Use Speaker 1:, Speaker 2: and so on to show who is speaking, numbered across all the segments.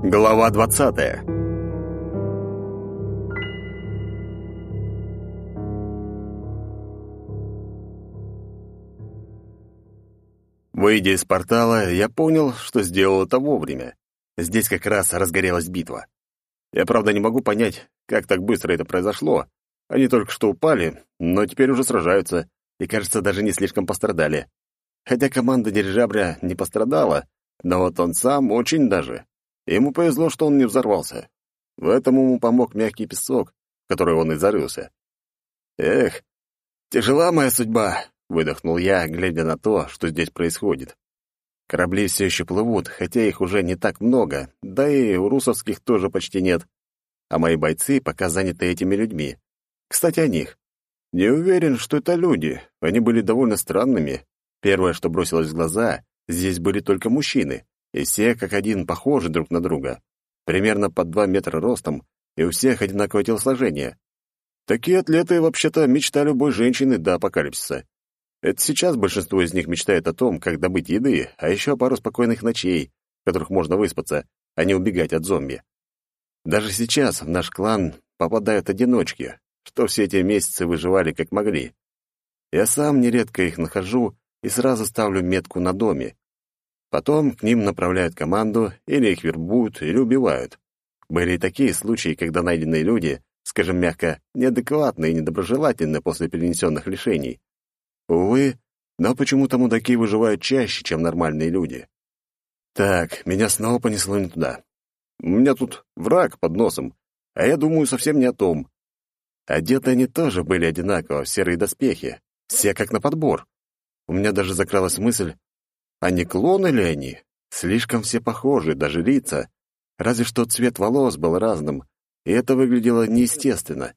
Speaker 1: Глава двадцатая Выйдя из портала, я понял, что сделал это вовремя. Здесь как раз разгорелась битва. Я, правда, не могу понять, как так быстро это произошло. Они только что упали, но теперь уже сражаются, и, кажется, даже не слишком пострадали. Хотя команда дирижабля не пострадала, но вот он сам очень даже. Ему повезло, что он не взорвался. В этом ему помог мягкий песок, в который он и зарылся. «Эх, тяжела моя судьба», — выдохнул я, глядя на то, что здесь происходит. Корабли все еще плывут, хотя их уже не так много, да и у русовских тоже почти нет. А мои бойцы пока заняты этими людьми. Кстати, о них. Не уверен, что это люди. Они были довольно странными. Первое, что бросилось в глаза, здесь были только мужчины, и все как один похожи друг на друга. Примерно по два метра ростом, и у всех одинаковое телосложение. Такие атлеты, вообще-то, мечта любой женщины до апокалипсиса. Это сейчас большинство из них мечтает о том, как добыть еды, а еще пару спокойных ночей, в которых можно выспаться, а не убегать от зомби. Даже сейчас в наш клан попадают одиночки, что все эти месяцы выживали как могли. Я сам нередко их нахожу и сразу ставлю метку на доме. Потом к ним направляют команду, или их вербуют, или убивают. Были и такие случаи, когда найденные люди, скажем мягко, неадекватны и недоброжелательны после перенесенных лишений. Увы, но почему-то мудаки выживают чаще, чем нормальные люди. Так, меня снова понесло не туда. У меня тут враг под носом, а я думаю совсем не о том. Одеты они тоже были одинаково, в серые доспехи, все как на подбор. У меня даже закралась мысль, а не клоны ли они? Слишком все похожи, даже лица. Разве что цвет волос был разным, и это выглядело неестественно.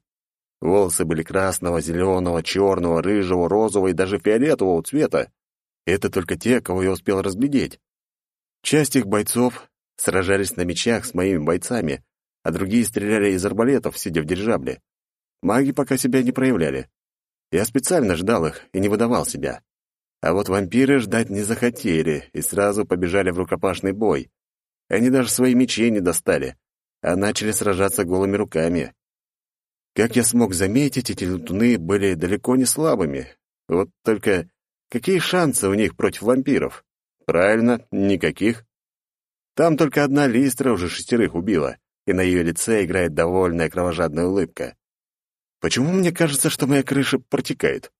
Speaker 1: Волосы были красного, зеленого, черного, рыжего, розового и даже фиолетового цвета. Это только те, кого я успел разглядеть. Часть их бойцов сражались на мечах с моими бойцами, а другие стреляли из арбалетов, сидя в дирижабле. Маги пока себя не проявляли. Я специально ждал их и не выдавал себя. А вот вампиры ждать не захотели и сразу побежали в рукопашный бой. Они даже свои мечи не достали, а начали сражаться голыми руками. Как я смог заметить, эти летуны были далеко не слабыми. Вот только какие шансы у них против вампиров? Правильно, никаких. Там только одна листра уже шестерых убила, и на ее лице играет довольная кровожадная улыбка. Почему мне кажется, что моя крыша протекает?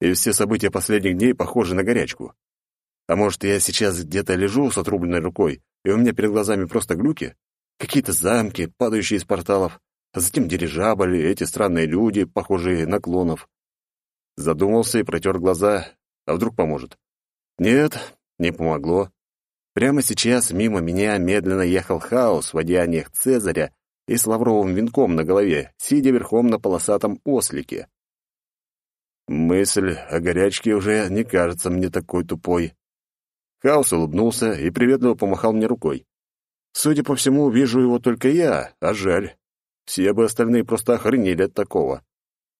Speaker 1: И все события последних дней похожи на горячку. А может, я сейчас где-то лежу с отрубленной рукой, и у меня перед глазами просто глюки? Какие-то замки, падающие из порталов, а затем дирижабли, эти странные люди, похожие на клонов. Задумался и протер глаза. А вдруг поможет? Нет, не помогло. Прямо сейчас мимо меня медленно ехал хаос в одеяниях Цезаря и с лавровым венком на голове, сидя верхом на полосатом ослике. Мысль о горячке уже не кажется мне такой тупой. Хаос улыбнулся и приветливо помахал мне рукой. Судя по всему, вижу его только я, а жаль. Все бы остальные просто охренели от такого.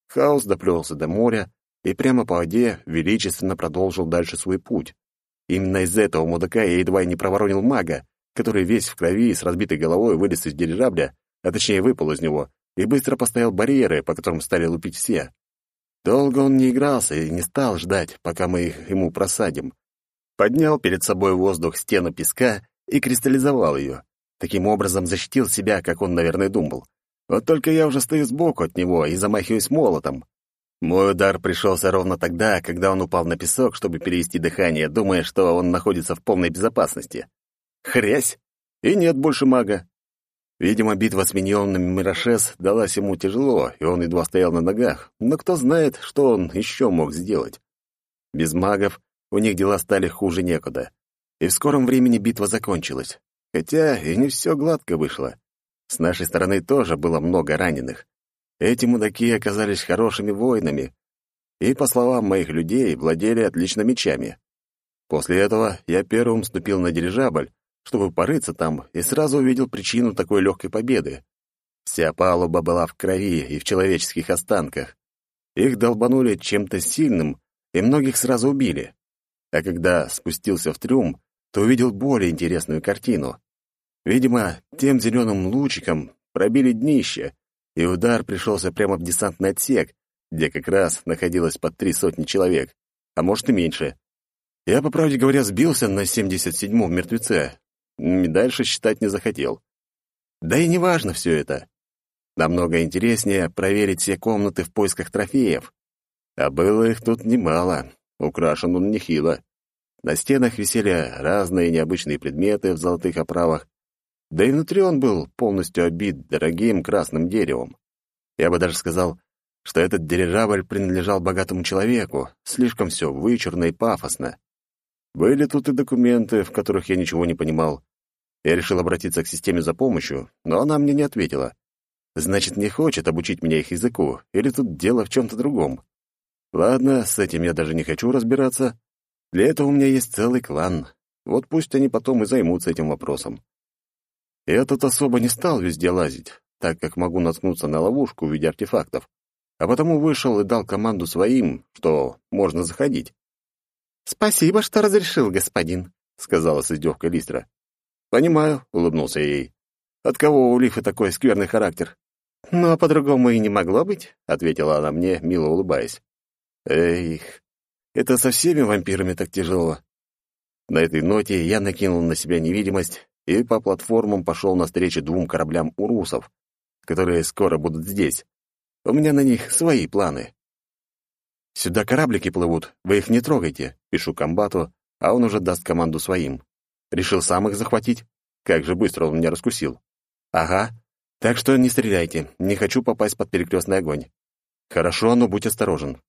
Speaker 1: Хаос доплелся до моря и прямо по воде величественно продолжил дальше свой путь. Именно из-за этого мудака я едва не проворонил мага, который весь в крови и с разбитой головой вылез из дирижабля, а точнее выпал из него, и быстро поставил барьеры, по которым стали лупить все. Долго он не игрался и не стал ждать, пока мы их ему просадим. Поднял перед собой воздух стену песка и кристаллизовал ее. Таким образом защитил себя, как он, наверное, думал. Вот только я уже стою сбоку от него и замахиваюсь молотом. Мой удар пришелся ровно тогда, когда он упал на песок, чтобы перевести дыхание, думая, что он находится в полной безопасности. Хрясь! И нет больше мага. Видимо, битва с миньонами Мирашес далась ему тяжело, и он едва стоял на ногах, но кто знает, что он еще мог сделать. Без магов у них дела стали хуже некуда. И в скором времени битва закончилась. Хотя и не все гладко вышло. С нашей стороны тоже было много раненых. Эти мудаки оказались хорошими воинами и, по словам моих людей, владели отлично мечами. После этого я первым ступил на дирижабль, чтобы порыться там, и сразу увидел причину такой легкой победы. Вся палуба была в крови и в человеческих останках. Их долбанули чем-то сильным, и многих сразу убили. А когда спустился в трюм, то увидел более интересную картину. Видимо, тем зеленым лучиком пробили днище, и удар пришелся прямо в десантный отсек, где как раз находилось под три сотни человек, а может и меньше. Я, по правде говоря, сбился на 77-м мертвеце. Дальше считать не захотел. Да и неважно все это. Намного интереснее проверить все комнаты в поисках трофеев. А было их тут немало, украшен он нехило. На стенах висели разные необычные предметы в золотых оправах, да и внутри он был полностью обит дорогим красным деревом. Я бы даже сказал, что этот дирижабль принадлежал богатому человеку, слишком все вычурно и пафосно. Были тут и документы, в которых я ничего не понимал. Я решил обратиться к системе за помощью, но она мне не ответила. Значит, не хочет обучить меня их языку, или тут дело в чем-то другом. Ладно, с этим я даже не хочу разбираться. Для этого у меня есть целый клан. Вот пусть они потом и займутся этим вопросом. Я тут особо не стал везде лазить, так как могу наткнуться на ловушку в виде артефактов, а потому вышел и дал команду своим, что можно заходить. «Спасибо, что разрешил, господин», — сказала с издевкой Листра. «Понимаю», — улыбнулся ей. «От кого у Лифы такой скверный характер?» «Ну, а по-другому и не могло быть», — ответила она мне, мило улыбаясь. «Эх, это со всеми вампирами так тяжело». На этой ноте я накинул на себя невидимость и по платформам пошел навстречу двум кораблям урусов, которые скоро будут здесь. У меня на них свои планы. «Сюда кораблики плывут, вы их не трогайте», — пишу комбату, а он уже даст команду своим. Решил сам их захватить? Как же быстро он меня раскусил. «Ага, так что не стреляйте, не хочу попасть под перекрестный огонь». «Хорошо, но будь осторожен».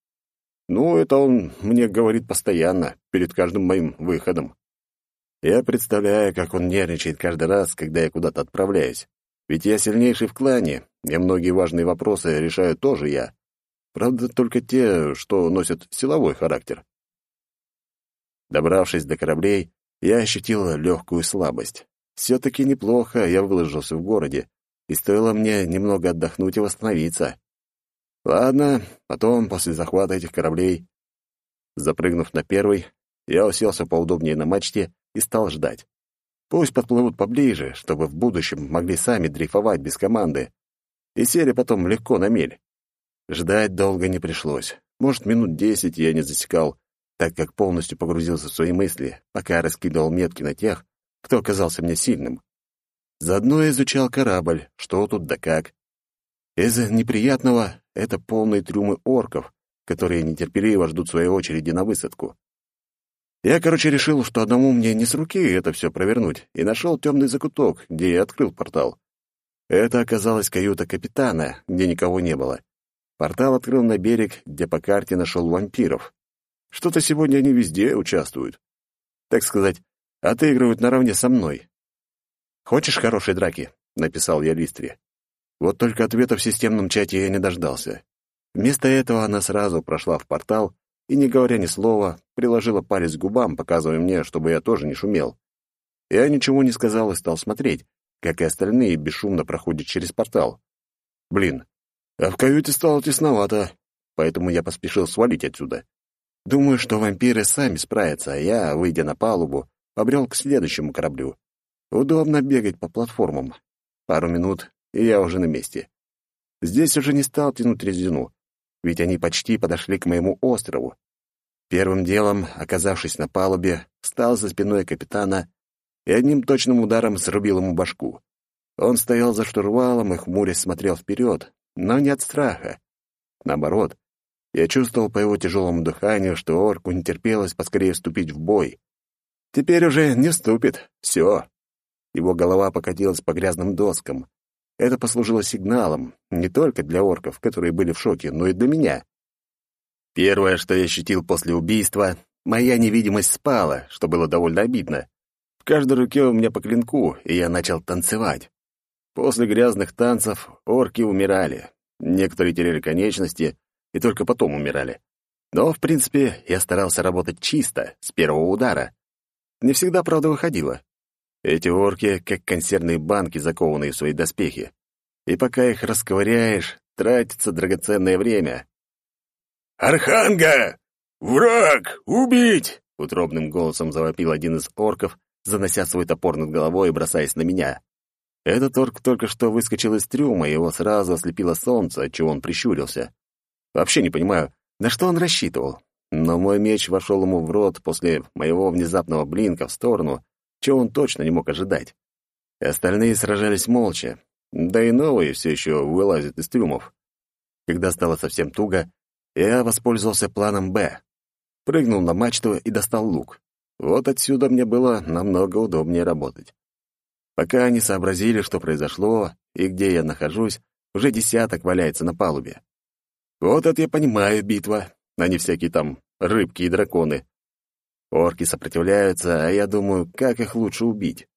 Speaker 1: «Ну, это он мне говорит постоянно, перед каждым моим выходом». Я представляю, как он нервничает каждый раз, когда я куда-то отправляюсь. Ведь я сильнейший в клане, и многие важные вопросы решаю тоже я. Правда, только те, что носят силовой характер. Добравшись до кораблей, я ощутил легкую слабость. Все-таки неплохо я выложился в городе, и стоило мне немного отдохнуть и восстановиться. Ладно, потом, после захвата этих кораблей... Запрыгнув на первый, я уселся поудобнее на мачте и стал ждать. Пусть подплывут поближе, чтобы в будущем могли сами дрейфовать без команды. И сели потом легко на мель. Ждать долго не пришлось. Может, минут десять я не засекал, так как полностью погрузился в свои мысли, пока раскидывал метки на тех, кто оказался мне сильным. Заодно изучал корабль, что тут да как. Из неприятного — это полные трюмы орков, которые нетерпеливо ждут своей очереди на высадку. Я, короче, решил, что одному мне не с руки это все провернуть, и нашел темный закуток, где я открыл портал. Это оказалась каюта капитана, где никого не было. Портал открыл на берег, где по карте нашел вампиров. Что-то сегодня они везде участвуют. Так сказать, отыгрывают наравне со мной. «Хочешь хорошей драки?» — написал я Листре. Вот только ответа в системном чате я не дождался. Вместо этого она сразу прошла в портал и, не говоря ни слова, приложила палец к губам, показывая мне, чтобы я тоже не шумел. Я ничего не сказал и стал смотреть, как и остальные бесшумно проходят через портал. Блин, а в каюте стало тесновато, поэтому я поспешил свалить отсюда. Думаю, что вампиры сами справятся, а я, выйдя на палубу, побрел к следующему кораблю. Удобно бегать по платформам. Пару минут, и я уже на месте. Здесь уже не стал тянуть резину, ведь они почти подошли к моему острову. Первым делом, оказавшись на палубе, встал за спиной капитана и одним точным ударом срубил ему башку. Он стоял за штурвалом и хмурясь смотрел вперед, но не от страха. Наоборот, я чувствовал по его тяжелому дыханию, что орку не терпелось поскорее вступить в бой. Теперь уже не вступит. Все. Его голова покатилась по грязным доскам. Это послужило сигналом не только для орков, которые были в шоке, но и для меня. Первое, что я ощутил после убийства, моя невидимость спала, что было довольно обидно. В каждой руке у меня по клинку, и я начал танцевать. После грязных танцев орки умирали. Некоторые теряли конечности и только потом умирали. Но, в принципе, я старался работать чисто, с первого удара. Не всегда, правда, выходило. Эти орки, как консервные банки, закованные в свои доспехи. И пока их расковыряешь, тратится драгоценное время. «Арханга! Враг! Убить!» — утробным голосом завопил один из орков, занося свой топор над головой и бросаясь на меня. Этот орк только что выскочил из трюма, и его сразу ослепило солнце, отчего он прищурился. Вообще не понимаю, на что он рассчитывал. Но мой меч вошел ему в рот после моего внезапного блинка в сторону, чего он точно не мог ожидать. Остальные сражались молча, да и новые все еще вылазят из трюмов. Когда стало совсем туго, я воспользовался планом «Б». Прыгнул на мачту и достал лук. Вот отсюда мне было намного удобнее работать. Пока они сообразили, что произошло и где я нахожусь, уже десяток валяется на палубе. Вот это я понимаю битва, а не всякие там рыбки и драконы. Орки сопротивляются, а я думаю, как их лучше убить.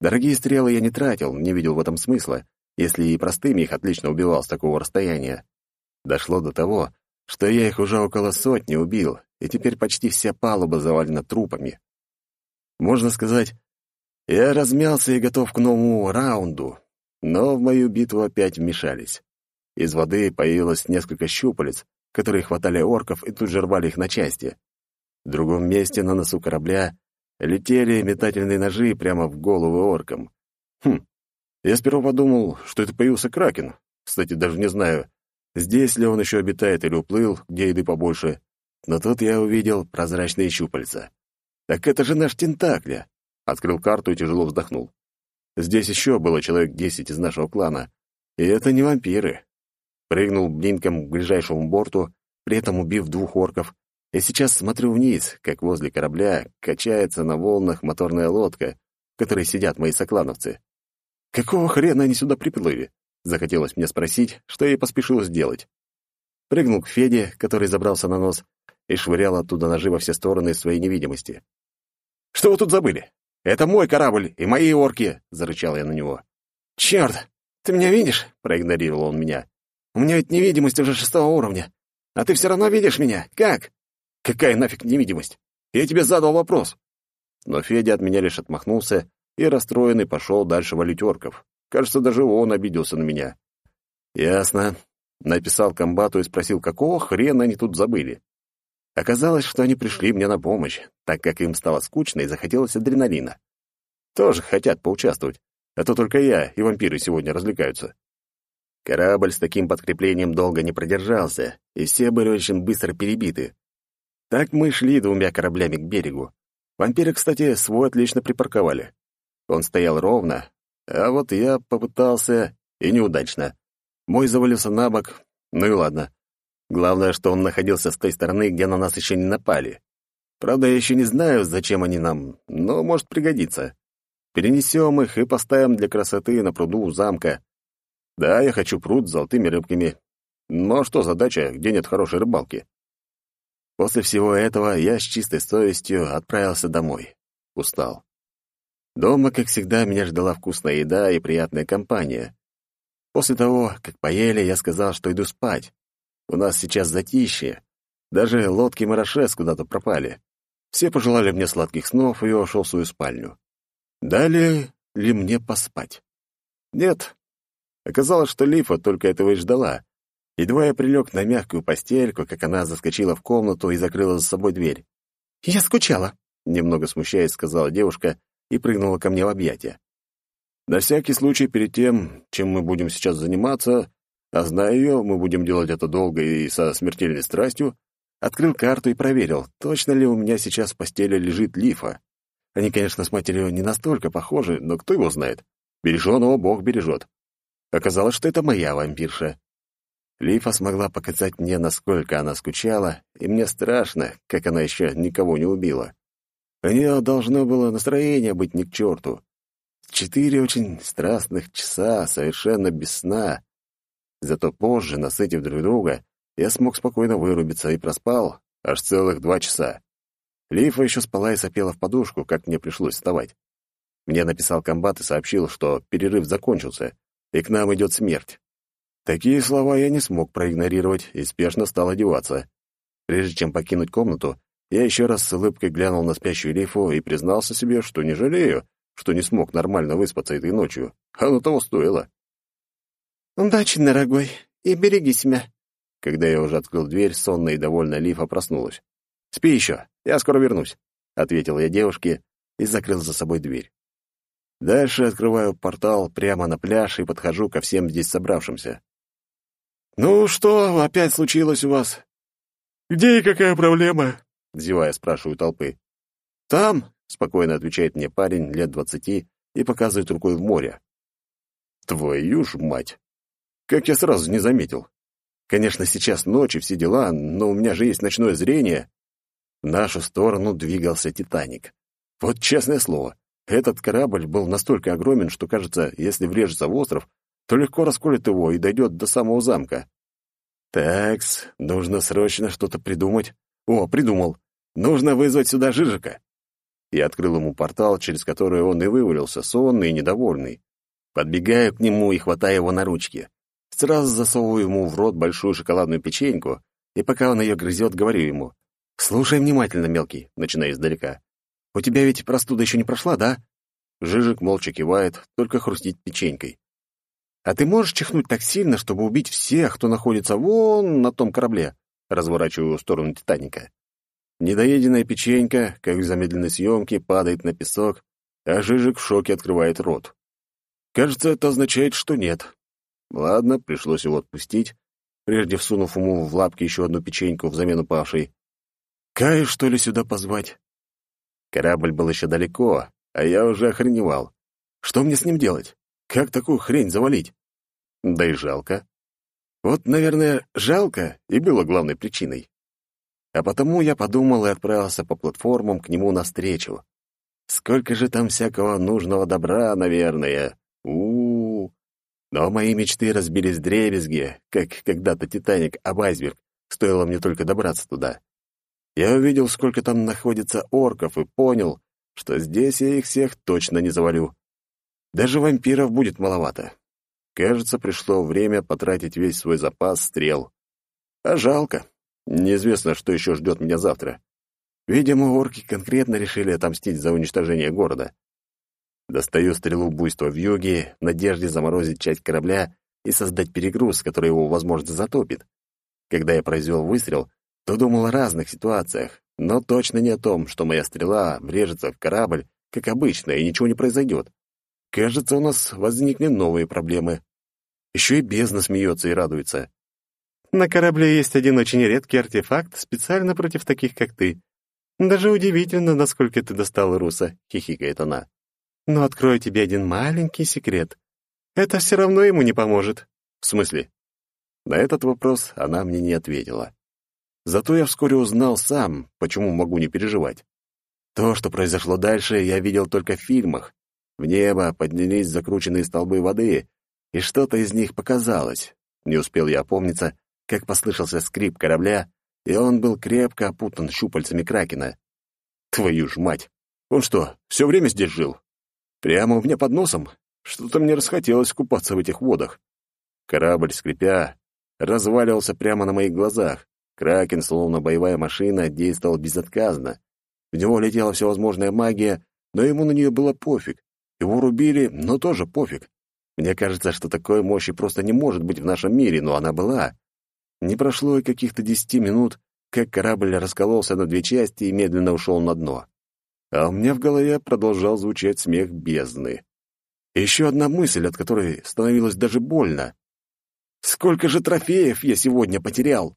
Speaker 1: Дорогие стрелы я не тратил, не видел в этом смысла, если и простыми их отлично убивал с такого расстояния. Дошло до того, что я их уже около сотни убил, и теперь почти вся палуба завалена трупами. Можно сказать, я размялся и готов к новому раунду, но в мою битву опять вмешались. Из воды появилось несколько щупалец, которые хватали орков и тут же рвали их на части. В другом месте на носу корабля летели метательные ножи прямо в голову оркам. Хм, я сперва подумал, что это появился кракен. Кстати, даже не знаю, здесь ли он еще обитает или уплыл, где еды побольше. Но тут я увидел прозрачные щупальца. Так это же наш Тентакля. Открыл карту и тяжело вздохнул. Здесь еще было человек десять из нашего клана. И это не вампиры. Прыгнул блинком к ближайшему борту, при этом убив двух орков, и сейчас смотрю вниз, как возле корабля качается на волнах моторная лодка, в которой сидят мои соклановцы. Какого хрена они сюда приплыли? Захотелось мне спросить, что я и поспешил сделать. Прыгнул к Феде, который забрался на нос, и швырял оттуда ножи во все стороны своей невидимости. «Что вы тут забыли? Это мой корабль и мои орки!» — зарычал я на него. «Черт! Ты меня видишь?» — проигнорировал он меня. «У меня ведь невидимость уже шестого уровня. А ты все равно видишь меня. Как?» «Какая нафиг невидимость? Я тебе задал вопрос!» Но Федя от меня лишь отмахнулся и расстроенный пошел дальше валить орков. Кажется, даже он обиделся на меня. «Ясно». Написал комбату и спросил, какого хрена они тут забыли. Оказалось, что они пришли мне на помощь, так как им стало скучно и захотелось адреналина. Тоже хотят поучаствовать, а то только я и вампиры сегодня развлекаются. Корабль с таким подкреплением долго не продержался, и все были очень быстро перебиты. Так мы шли двумя кораблями к берегу. Вампиры, кстати, свой отлично припарковали. Он стоял ровно, а вот я попытался, и неудачно. Мой завалился на бок, ну и ладно. Главное, что он находился с той стороны, где на нас еще не напали. Правда, я еще не знаю, зачем они нам, но может пригодиться. Перенесем их и поставим для красоты на пруду у замка. Да, я хочу пруд с золотыми рыбками. Но что задача, где нет хорошей рыбалки? После всего этого я с чистой совестью отправился домой. Устал. Дома, как всегда, меня ждала вкусная еда и приятная компания. После того, как поели, я сказал, что иду спать. У нас сейчас затишье. Даже лодки Марашес куда-то пропали. Все пожелали мне сладких снов, и я ушел в свою спальню. Дали ли мне поспать? Нет. Оказалось, что Лифа только этого и ждала. Едва я прилег на мягкую постельку, как она заскочила в комнату и закрыла за собой дверь. «Я скучала», — немного смущаясь, сказала девушка и прыгнула ко мне в объятия. На всякий случай, перед тем, чем мы будем сейчас заниматься, а зная ее, мы будем делать это долго и со смертельной страстью, открыл карту и проверил, точно ли у меня сейчас в постели лежит лифа. Они, конечно, с матерью не настолько похожи, но кто его знает. Береженого Бог бережет. Оказалось, что это моя вампирша. Лифа смогла показать мне, насколько она скучала, и мне страшно, как она еще никого не убила. У нее должно было настроение быть ни к черту. Четыре очень страстных часа, совершенно без сна. Зато позже, насытив друг друга, я смог спокойно вырубиться и проспал аж целых два часа. Лифа еще спала и сопела в подушку, как мне пришлось вставать. Мне написал комбат и сообщил, что перерыв закончился, и к нам идет смерть. Такие слова я не смог проигнорировать и спешно стал одеваться. Прежде чем покинуть комнату, я еще раз с улыбкой глянул на спящую Лифу и признался себе, что не жалею, что не смог нормально выспаться этой ночью. Оно того стоило.
Speaker 2: «Удачи, дорогой, и береги себя».
Speaker 1: Когда я уже открыл дверь, сонная и довольная Лифа проснулась. «Спи еще, я скоро вернусь», — ответил я девушке, и закрыл за собой дверь. Дальше открываю портал прямо на пляж и подхожу ко всем здесь собравшимся. «Ну что опять случилось у вас?»
Speaker 3: «Где и какая проблема?»
Speaker 1: — зевая спрашиваю толпы.
Speaker 2: «Там», —
Speaker 1: спокойно отвечает мне парень лет двадцати и показывает рукой в море. «Твою ж мать! Как я сразу не заметил! Конечно, сейчас ночь и все дела, но у меня же есть ночное зрение!» В нашу сторону двигался «Титаник». Вот честное слово, этот корабль был настолько огромен, что, кажется, если врежется в остров, то легко расколет его и дойдет до самого замка. Такс, нужно срочно что-то придумать. О, придумал. Нужно вызвать сюда Жижика. Я открыл ему портал, через который он и вывалился, сонный и недовольный. Подбегаю к нему и хватаю его на ручки. Сразу засовываю ему в рот большую шоколадную печеньку, и пока он ее грызет, говорю ему. «Слушай внимательно, мелкий», начиная издалека. У тебя ведь простуда еще не прошла, да?» Жижик молча кивает, только хрустит печенькой. «А ты можешь чихнуть так сильно, чтобы убить всех, кто находится вон на том корабле?» Разворачиваю в сторону «Титаника». Недоеденная печенька, как в замедленной съемке, падает на песок, а Жижик в шоке открывает рот. Кажется, это означает, что нет. Ладно, пришлось его отпустить, прежде всунув ему в лапки еще одну печеньку взамен упавшей. Каю, что ли, сюда позвать? Корабль был еще далеко, а я уже охреневал. Что мне с ним делать? Как такую хрень завалить? Да и жалко. Вот, наверное, жалко и было главной причиной. А потому я подумал и отправился по платформам к нему навстречу. Сколько же там всякого нужного добра, наверное. У, -у, -у. Но мои мечты разбились дребезги, как когда-то Титаник об айсберг, стоило мне только добраться туда. Я увидел, сколько там находится орков, и понял, что здесь я их всех точно не завалю. Даже вампиров будет маловато. Кажется, пришло время потратить весь свой запас стрел. А жалко. Неизвестно, что еще ждет меня завтра. Видимо, орки конкретно решили отомстить за уничтожение города. Достаю стрелу буйства в юге в надежде заморозить часть корабля и создать перегруз, который его, возможно, затопит. Когда я произвел выстрел, то думал о разных ситуациях, но точно не о том, что моя стрела врежется в корабль, как обычно, и ничего не произойдет. Кажется, у нас возникнут новые проблемы. Еще и бездна смеется и радуется.
Speaker 2: На корабле есть один очень редкий артефакт, специально против таких, как ты. Даже удивительно, насколько ты достал Руса, — хихикает она. Но открою тебе один маленький секрет. Это все равно ему не поможет.
Speaker 1: В смысле? На этот вопрос она мне не ответила. Зато я вскоре узнал сам, почему могу не переживать. То, что произошло дальше, я видел только в фильмах. В небо поднялись закрученные столбы воды, и что-то из них показалось. Не успел я опомниться, как послышался скрип корабля, и он был крепко опутан щупальцами кракена. Твою ж мать! Он что, все время здесь жил? Прямо у меня под носом? Что-то мне расхотелось купаться в этих водах. Корабль, скрипя, разваливался прямо на моих глазах. Кракен, словно боевая машина, действовал безотказно. В него летела всевозможная магия, но ему на нее было пофиг. Его рубили, но тоже пофиг. Мне кажется, что такой мощи просто не может быть в нашем мире, но она была. Не прошло и каких-то десяти минут, как корабль раскололся на две части и медленно ушел на дно. А у меня в голове продолжал звучать смех бездны. еще одна мысль, от которой становилось даже больно. Сколько же трофеев я сегодня потерял?